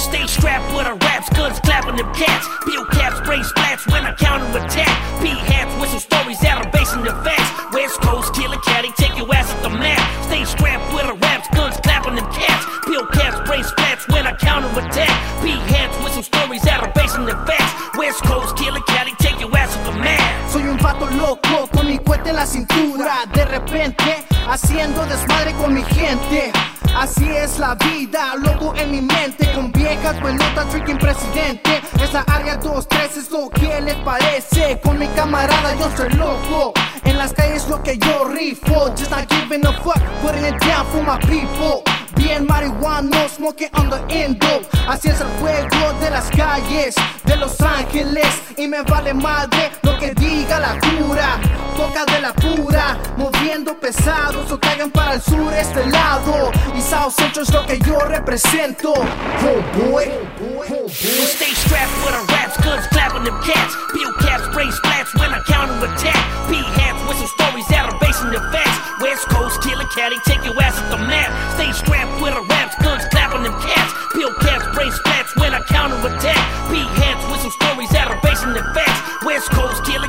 stay strapped with our raps, guns clapping them cats. Bill caps, spray splats when I counter attack. P hats with some stories that are based the facts. West Coast, killer caddy, take your ass at the map. Stay strapped with our raps, guns clapping them cats. Bill caps, spray splats when I counter attack. P hats with some stories that are based the facts. West Coast, killer caddy, take your ass at the map. Soy un pato loco con mi cuete en la cintura. De repente, haciendo desmadre con mi gente. Así es la vida, loco en mi mente. Con viejas pelotas, freaking presidente. Esa área 2-3 es lo que les parece. Con mi camarada yo soy loco. En las calles lo que yo rifo. Just not giving a fuck, putting it down for my people Bien marihuana, smoking on the endo Así es el juego de las calles de Los Ángeles Y me vale madre lo que diga la cura Toca de la pura, moviendo pesados o caigan para el sur este lado Y South Central es lo que yo represento Oh boy, We stay strapped with our raps, guns clapping them cats. Bill caps, spray splats when I counter attack. P hats some stories that are based on the facts. West Coast, killer caddy, take your ass at the cats. Spray splats when I counter attack. P hats with some stories that are based on the facts. West Coast, killer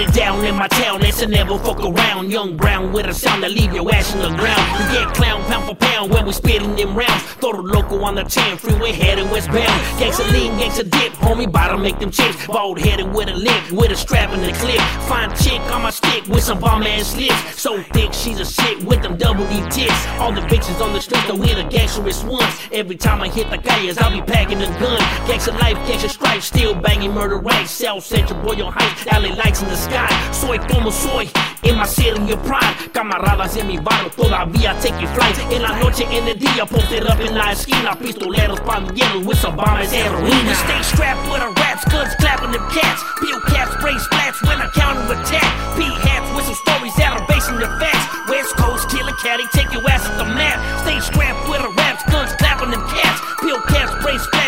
it down in my town, that's a never fuck around. Young Brown with a sound that leave your ass on the ground. You get clown pound for pound when we spitting them rounds. Throw the local on the 10 freeway heading westbound. Gangsta lean, gangsta dip, homie, bottom make them chips. Bald headed with a limp, with a strap in the clip. Fine chick on my stick with some bomb ass lips. So thick, she's a shit with them double D tits. All the bitches on the street, though we the gangsterest ones. Every time I hit the calles, I'll be packing a gun. Gangsta life, gangsta stripe, still banging murder rights. South Central, Boyle Heights, alley lights in the sky. Soy como soy, in my city, your pride. Camaradas en mi barrio, todavía taking flight. En la noche, en el día, posted up en la esquina. Pistoleros, pandilleros with some bombers, heroin. We stay strapped with our raps, guns clapping them cats. Bill caps, spray splats when I counter attack. P hats with some stories that are based on the facts. West Coast, killer caddy, take your ass at the map. Stay strapped with our raps, guns clapping them cats. Bill caps, spray splats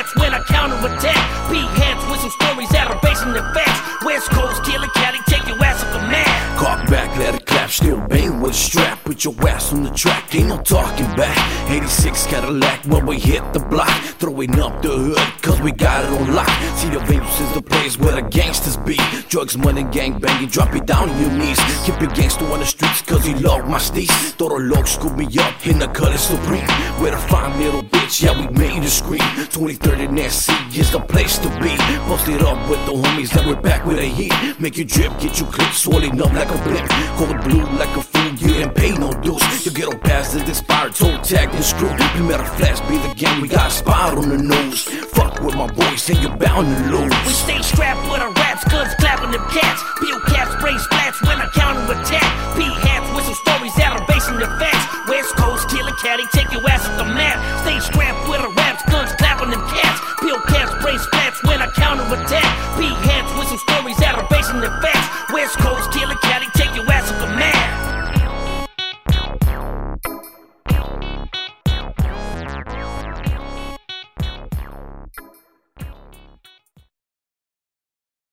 with strap. Put your ass on the track, ain't no talking back. 86 Cadillac when we hit the block. Throwing up the hood, we got it on lock. See the vapes is the place where the gangsters be. Drugs, money, gang banging, drop it down on your knees. Keep it gangster on the streets, cause he love my steez. Throw the log, scoop me up in the color supreme. With a fine little bitch, yeah, we made a scream. 2030 Nancy is the place to be. Bust it up with the homies that we're back with a heat. Make you drip, get you clipped, swollen up like a blip. Cold blue like a fool, you ain't pay no dues. You get on past is expired, toe tag and screw. Primera flash be the game, we got a spot on the nose. Fuck with my boys and you're bound to lose. We stay strapped with our raps, guns clapping them cats. Peel caps, spray splats when I counter attack. P hats with some stories that are based on the facts. West Coast, killer caddy, take your ass off the map. Stay strapped with our raps, guns clapping them cats. Peel caps, spray splats when I counter attack. P hats with some stories that are based on the facts.